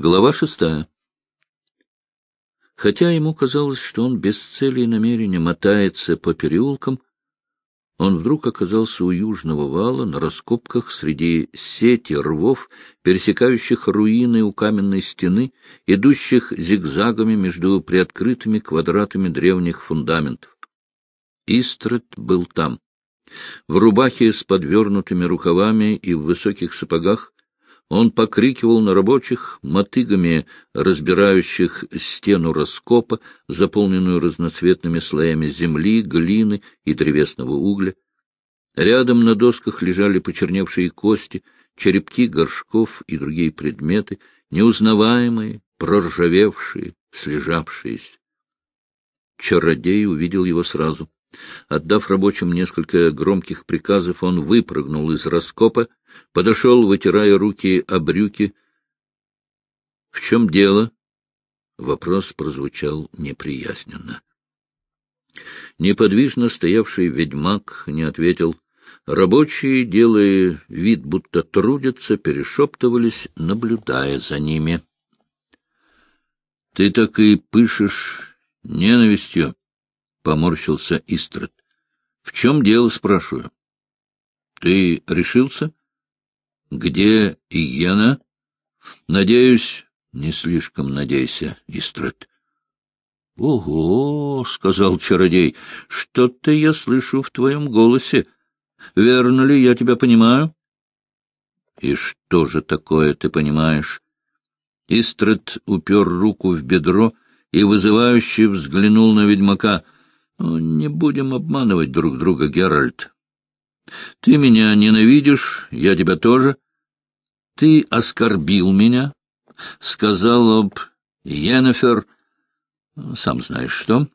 Глава шестая. Хотя ему казалось, что он без цели и намерения мотается по переулкам, он вдруг оказался у южного вала на раскопках среди сети рвов, пересекающих руины у каменной стены, идущих зигзагами между приоткрытыми квадратами древних фундаментов. Истрет был там. В рубахе с подвернутыми рукавами и в высоких сапогах он покрикивал на рабочих, мотыгами разбирающих стену раскопа, заполненную разноцветными слоями земли, глины и древесного угля. Рядом на досках лежали почерневшие кости, черепки горшков и другие предметы, неузнаваемые, проржавевшие, слежавшиеся. Чародей увидел его сразу. Отдав рабочим несколько громких приказов, он выпрыгнул из раскопа, подошел, вытирая руки о брюки. — В чем дело? Вопрос прозвучал неприязненно. Неподвижно стоявший ведьмак не ответил. Рабочие, делая вид, будто трудятся, перешептывались, наблюдая за ними. — Ты так и пышешь ненавистью, — поморщился Истрат. — В чем дело, спрашиваю? — Ты решился? — Где Иена? — Надеюсь, не слишком надейся, Истрат. — Ого, — сказал чародей, — что-то я слышу в твоем голосе. Верно ли я тебя понимаю? — И что же такое ты понимаешь? Истрат упер руку в бедро и вызывающе взглянул на ведьмака — ну, не будем обманывать друг друга, Геральт. Ты меня ненавидишь, я тебя тоже. Ты оскорбил меня, сказал об Йеннефер, сам знаешь что.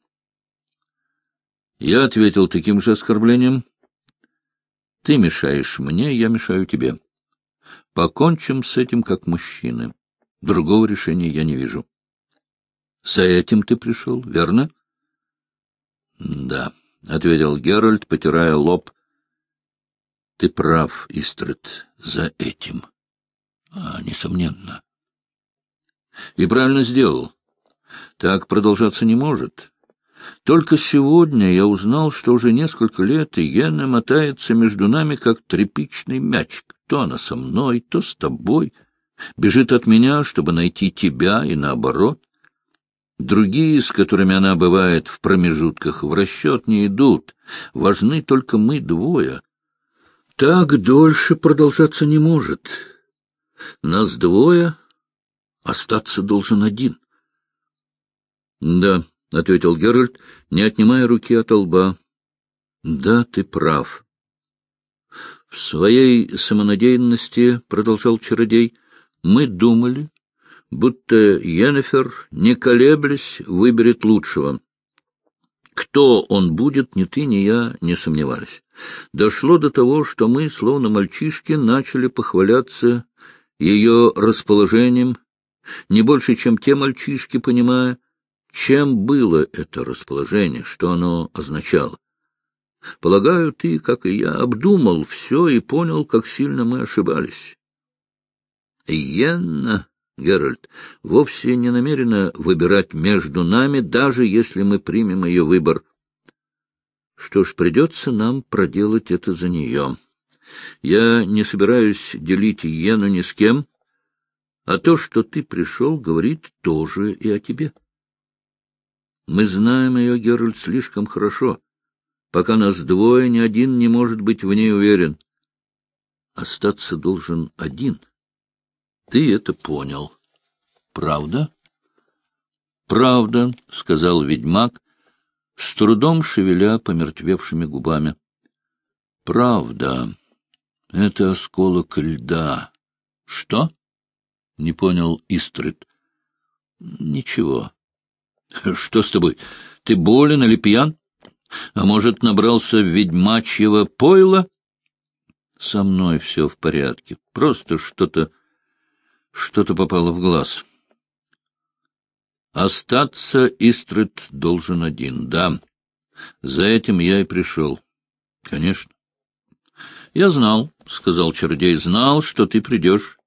Я ответил таким же оскорблением. Ты мешаешь мне, я мешаю тебе. Покончим с этим как мужчины. Другого решения я не вижу. За этим ты пришел, верно? —— Да, — ответил Геральт, потирая лоб. — Ты прав, Истред, за этим. А, несомненно. — И правильно сделал. Так продолжаться не может. Только сегодня я узнал, что уже несколько лет Иена мотается между нами, как тряпичный мячик. То она со мной, то с тобой. Бежит от меня, чтобы найти тебя, и наоборот. Другие, с которыми она бывает в промежутках, в расчет не идут. Важны только мы двое. Так дольше продолжаться не может. Нас двое, остаться должен один. — Да, — ответил Геральт, не отнимая руки от лба. — Да, ты прав. — В своей самонадеянности, — продолжал чародей, — мы думали, будто Йеннефер, не колеблясь, выберет лучшего. Кто он будет, ни ты, ни я не сомневались. Дошло до того, что мы, словно мальчишки, начали похваляться ее расположением, не больше, чем те мальчишки, понимая, чем было это расположение, что оно означало. Полагаю, ты, как и я, обдумал все и понял, как сильно мы ошибались. Йенна Геральт, вовсе не намерена выбирать между нами, даже если мы примем ее выбор. Что ж, придется нам проделать это за нее. Я не собираюсь делить Йену ни с кем, а то, что ты пришел, говорит тоже и о тебе. Мы знаем ее, Геральт, слишком хорошо. Пока нас двое, ни один не может быть в ней уверен. Остаться должен один — ты это понял. Правда? Правда, — сказал ведьмак, с трудом шевеля помертвевшими губами. Правда. Это осколок льда. Что? Не понял Истрид. Ничего. Что с тобой? Ты болен или пьян? А может, набрался ведьмачьего пойла? Со мной все в порядке. Просто что-то что-то попало в глаз. Остаться Истрид должен один, да. За этим я и пришел. Конечно. Я знал, — сказал Чердей, — знал, что ты придешь.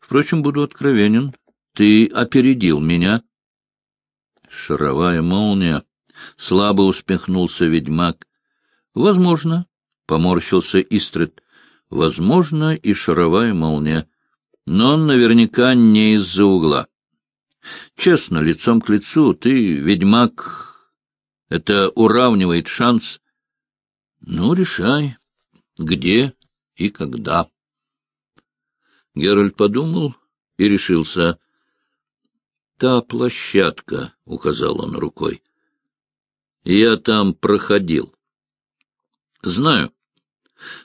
Впрочем, буду откровенен. ты опередил меня. Шаровая молния. Слабо успехнулся ведьмак. — Возможно, — поморщился Истрид. — Возможно, и шаровая молния. Но наверняка не из-за угла. Честно, лицом к лицу, ты, ведьмак, это уравнивает шанс. Ну, решай, где и когда. Геральт подумал и решился. «Та площадка», — указал он рукой. «Я там проходил. Знаю.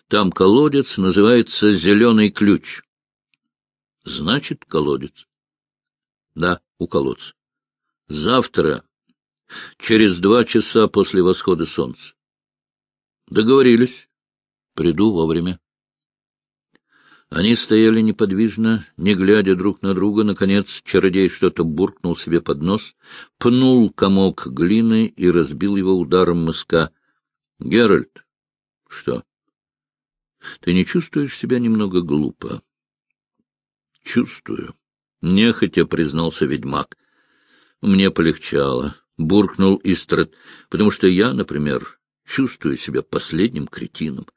Там колодец называется «Зеленый ключ». Значит, колодец. Да, у колодца. Завтра, через два часа после восхода солнца. Договорились. Приду вовремя. Они стояли неподвижно, не глядя друг на друга. Наконец чародей что-то буркнул себе под нос, пнул комок глины и разбил его ударом мыска. — Геральт, что? Ты не чувствуешь себя немного глупо? — Чувствую. Нехотя признался ведьмак. Мне полегчало, буркнул Истрат, потому что я, например, чувствую себя последним кретином.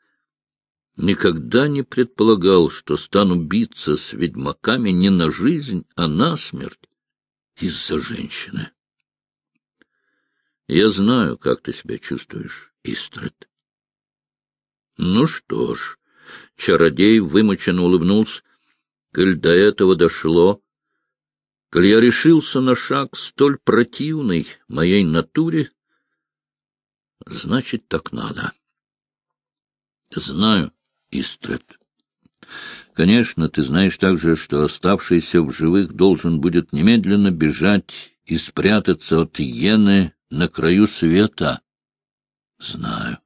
Никогда не предполагал, что стану биться с ведьмаками не на жизнь, а на смерть из-за женщины. Я знаю, как ты себя чувствуешь, Истрат. Ну что ж, чародей вымученно улыбнулся, коль до этого дошло, коль я решился на шаг столь противный моей натуре, значит, так надо. Знаю, Истрет. Конечно, ты знаешь также, что оставшийся в живых должен будет немедленно бежать и спрятаться от Йены на краю света. Знаю.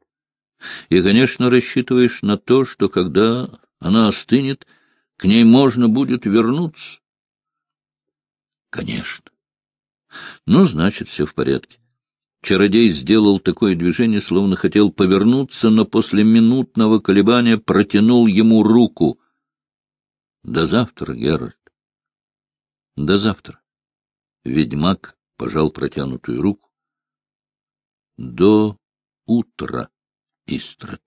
И, конечно, рассчитываешь на то, что когда она остынет, к ней можно будет вернуться. Конечно. Ну, значит, все в порядке. Чародей сделал такое движение, словно хотел повернуться, но после минутного колебания протянул ему руку. — До завтра, Геральт. — До завтра. Ведьмак пожал протянутую руку. — До утра, Истрат.